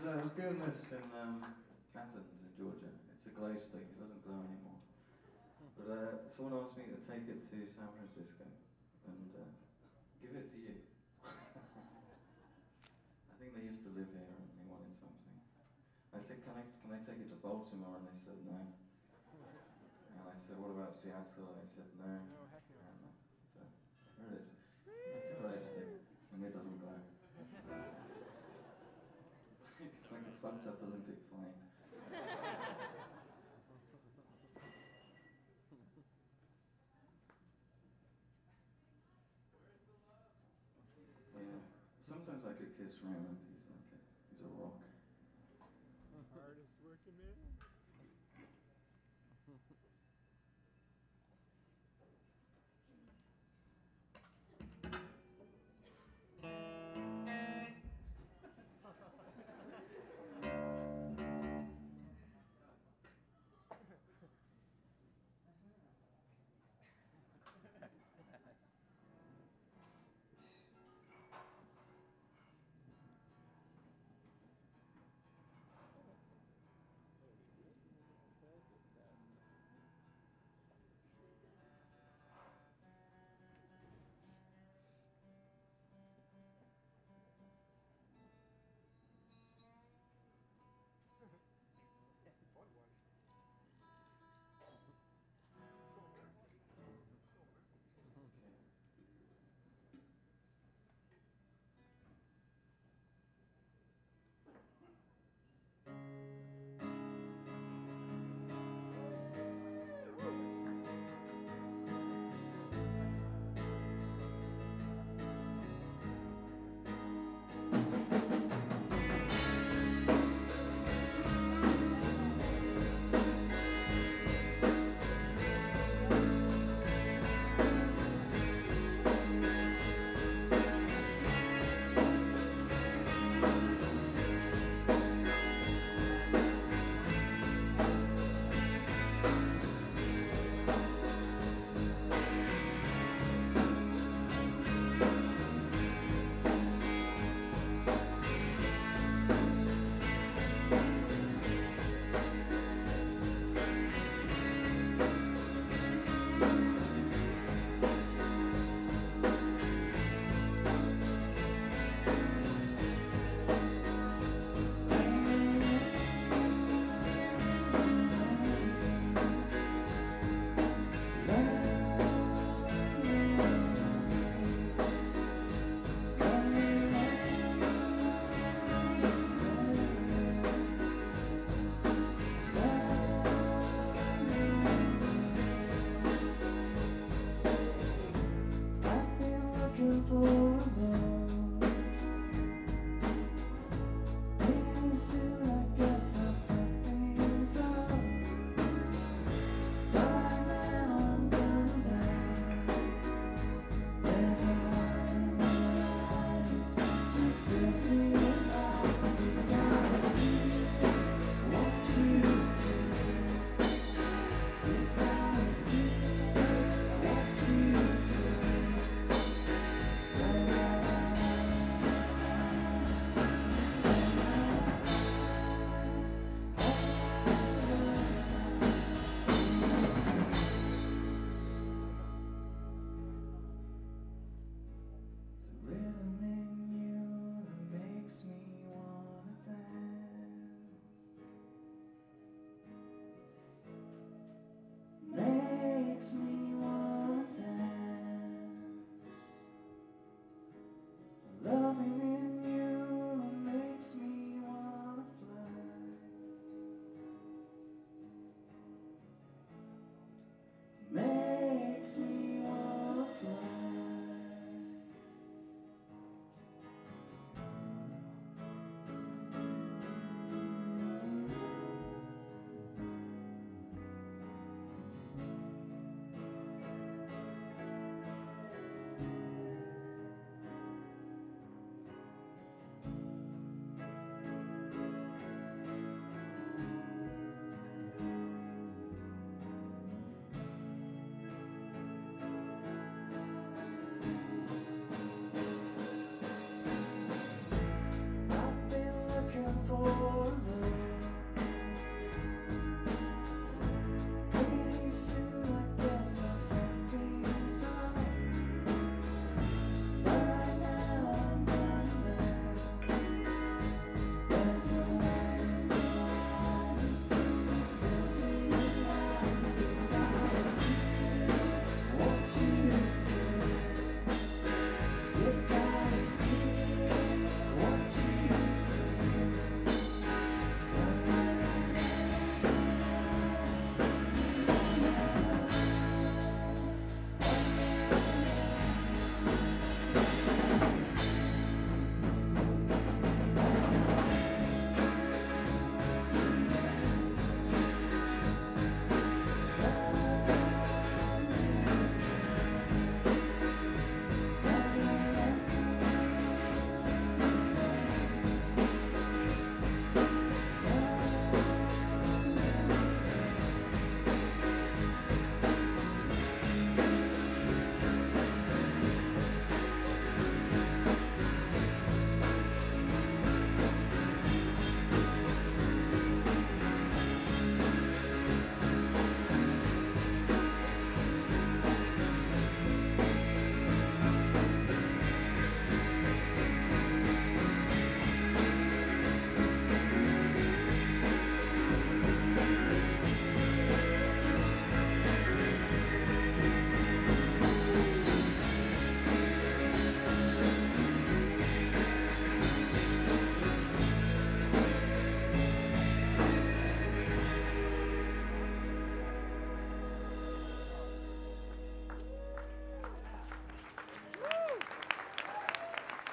was, uh, I was doing this in um, Athens, in Georgia. It's a glow stick, it doesn't glow anymore. But uh, someone asked me to take it to San Francisco and uh, give it to you. I think they used to live here and they wanted something. I said, can I, can I take it to Baltimore? And they said, no. And I said, what about Seattle? And they said, no. And, uh, so, here it is. It's a glow stick and it doesn't glow. fucked up Olympic Sometimes I could kiss Raymond. He's like a, he's a rock. Hardest working man.